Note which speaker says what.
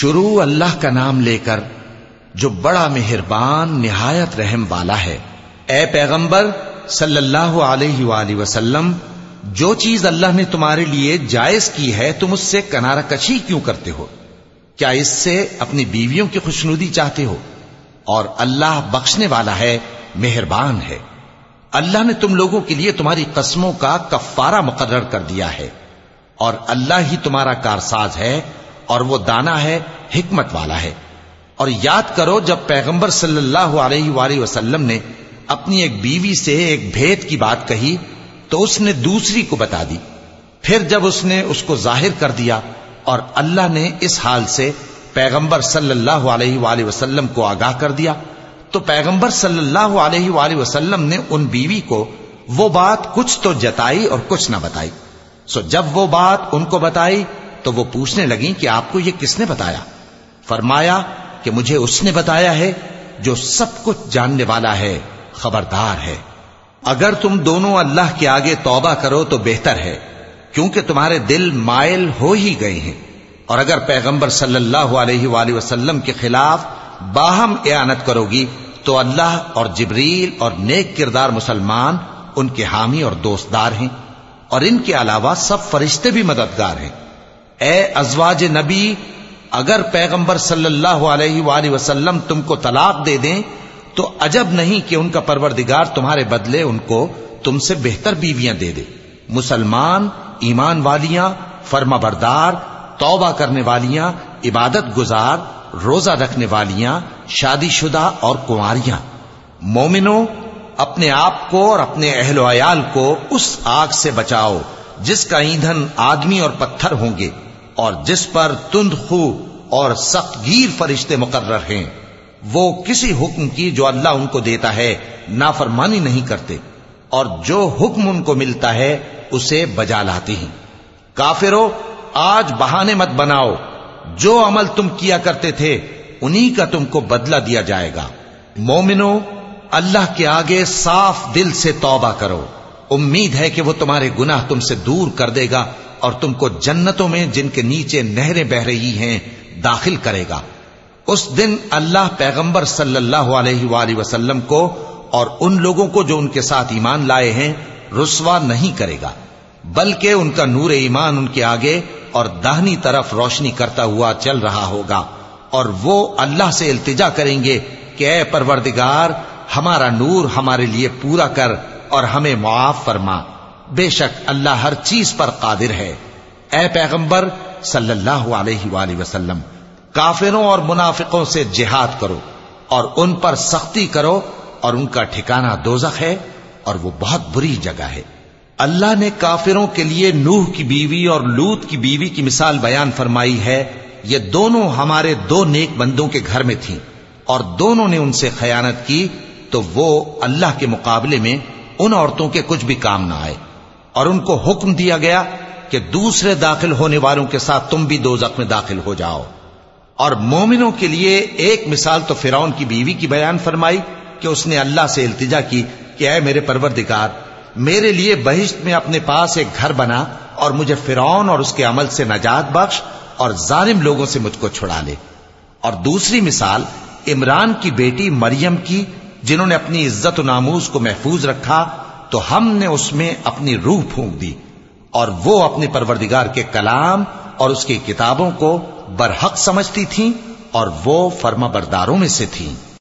Speaker 1: شروع اللہ کا نام لے کر جو بڑا مہربان، نہایت رحم والا ہے۔ اے پیغمبر، صلی اللہ علیہ وآلہ وسلم، جو چیز اللہ نے تمہارے لیے جائز کی ہے، تم اس سے کنارہ کشی کیوں کرتے ہو؟ کیا اس سے اپنی بیویوں کی خوشنودی چاہتے ہو؟ اور اللہ بخشنے والا ہے، مہربان ہے۔ اللہ نے تم لوگوں کے لیے تمہاری قسموں کا کفارہ مقرر کر دیا ہے۔ اور اللہ ہی تمہارا کارساز ہے اور وہ دانا ہے، حکمت والا ہے۔ اور یاد کرو جب پیغمبر صلی اللہ علیہ وآلہ وسلم نے اپنی ایک بیوی سے ایک بھید کی بات کہی، تو اس نے دوسری کو بتا دی۔ پھر جب اس نے اس کو ظاہر کر دیا اور اللہ نے اس حال سے پیغمبر صلی اللہ علیہ وآلہ وسلم کو آگاہ کر دیا، تو پیغمبر صلی اللہ علیہ وآلہ وسلم نے ان بیوی کو وہ بات کچھ تو جتائی اور کچھ نہ بتائی۔ سو جب وہ بات ان کو بتائی تو وہ پوچھنے لگیں کہ آپ کو یہ کس نے بتایا؟ فرمایا کہ مجھے اس نے بتایا ہے جو سب کچھ جاننے والا ہے، خبردار ہے۔ اگر تم دونوں اللہ کے آگے توبہ کرو تو بہتر ہے، کیونکہ تمہارے دل مائل ہو ہی گئے ہیں۔ اور اگر پیغمبر صلی اللہ علیہ وآلہ وسلم کے خلاف باہم اعانت کرو گی، تو اللہ اور جبریل اور نیک کردار مسلمان ان کے حامی اور دوستدار ہیں۔ اور ان کے علاوہ سب فرشتے بھی مددگار ہیں۔ اے ازواج نبی، اگر پیغمبر صلی اللہ علیہ وآلہ وسلم تم کو طلاق دے دیں، تو عجب نہیں کہ ان کا پروردگار تمہارے بدلے ان کو تم سے بہتر بیویاں دے دے۔ مسلمان، ایمان والیاں، فرما بردار، توبہ کرنے والیاں، عبادت گزار، روزہ رکھنے والیاں، شادی شدہ اور کنواریاں۔ مومنوں اپنے آپ کو اور اپنے اہل و عیال کو اس آگ سے بچاؤ، جس کا ایندھن آدمی اور پتھر ہوں گے۔ اور جس پر تند خو اور سخت گیر فرشتے مقرر ہیں، وہ کسی حکم کی جو اللہ ان کو دیتا ہے نافرمانی نہیں کرتے، اور جو حکم ان کو ملتا ہے اسے بجا لاتے ہیں۔ کافرو، آج بہانے مت بناؤ۔ جو عمل تم کیا کرتے تھے، انہی کا تم کو بدلہ دیا جائے گا۔ مومنو، اللہ کے آگے صاف دل سے توبہ کرو۔ امید ہے کہ وہ تمہارے گناہ تم سے دور کر دے گا۔ اور تم کو جنتوں میں جن کے نیچے نہریں بہ رہی ہیں داخل کرے گا۔ اس دن اللہ پیغمبر صلی اللہ علیہ وآلہ وسلم کو اور ان لوگوں کو جو ان کے ساتھ ایمان لائے ہیں، رسوا نہیں کرے گا، بلکہ ان کا نور ایمان ان کے آگے اور دہنی طرف روشنی کرتا ہوا چل رہا ہوگا۔ اور وہ اللہ سے التجا کریں گے کہ اے پروردگار، ہمارا نور ہمارے لیے پورا کر اور ہمیں معاف فرما۔ بے شک اللہ ہر چیز پر قادر ہے۔ اے پیغمبر، صلی اللہ علیہ وآلہ وسلم، کافروں اور منافقوں سے جہاد کرو اور ان پر سختی کرو اور ان کا ٹھکانہ دوزخ ہے اور وہ بہت بری جگہ ہے۔ اللہ نے کافروں کے لیے نوح کی بیوی اور لوت کی بیوی کی مثال بیان فرمائی ہے۔ یہ دونوں ہمارے دو نیک بندوں کے گھر میں تھیں اور دونوں نے ان سے خیانت کی تو وہ اللہ کے مقابلے میں ان عورتوں کے کچھ بھی کام نہ آئے۔ اور ان کو حکم دیا گیا کہ دوسرے داخل ہونے والوں کے ساتھ تم بھی دو میں داخل ہو جاؤ۔ اور مومنوں کے لیے ایک مثال تو فرعون کی بیوی کی بیان فرمائی کہ اس نے اللہ سے التجا کی کہ اے میرے پروردگار، میرے لیے بہشت میں اپنے پاس ایک گھر بنا اور مجھے فرعون اور اس کے عمل سے نجات بخش اور ظالم لوگوں سے مجھ کو چھڑا لے۔ اور دوسری مثال، عمران کی بیٹی مریم کی، جنہوں نے اپنی عزت و ناموز کو محفوظ رکھا تو ہم نے اس میں اپنی روح پھونک دی اور وہ اپنے پروردگار کے کلام اور اس کی کتابوں کو برحق سمجھتی تھیں اور وہ فرما برداروں میں سے تھیں۔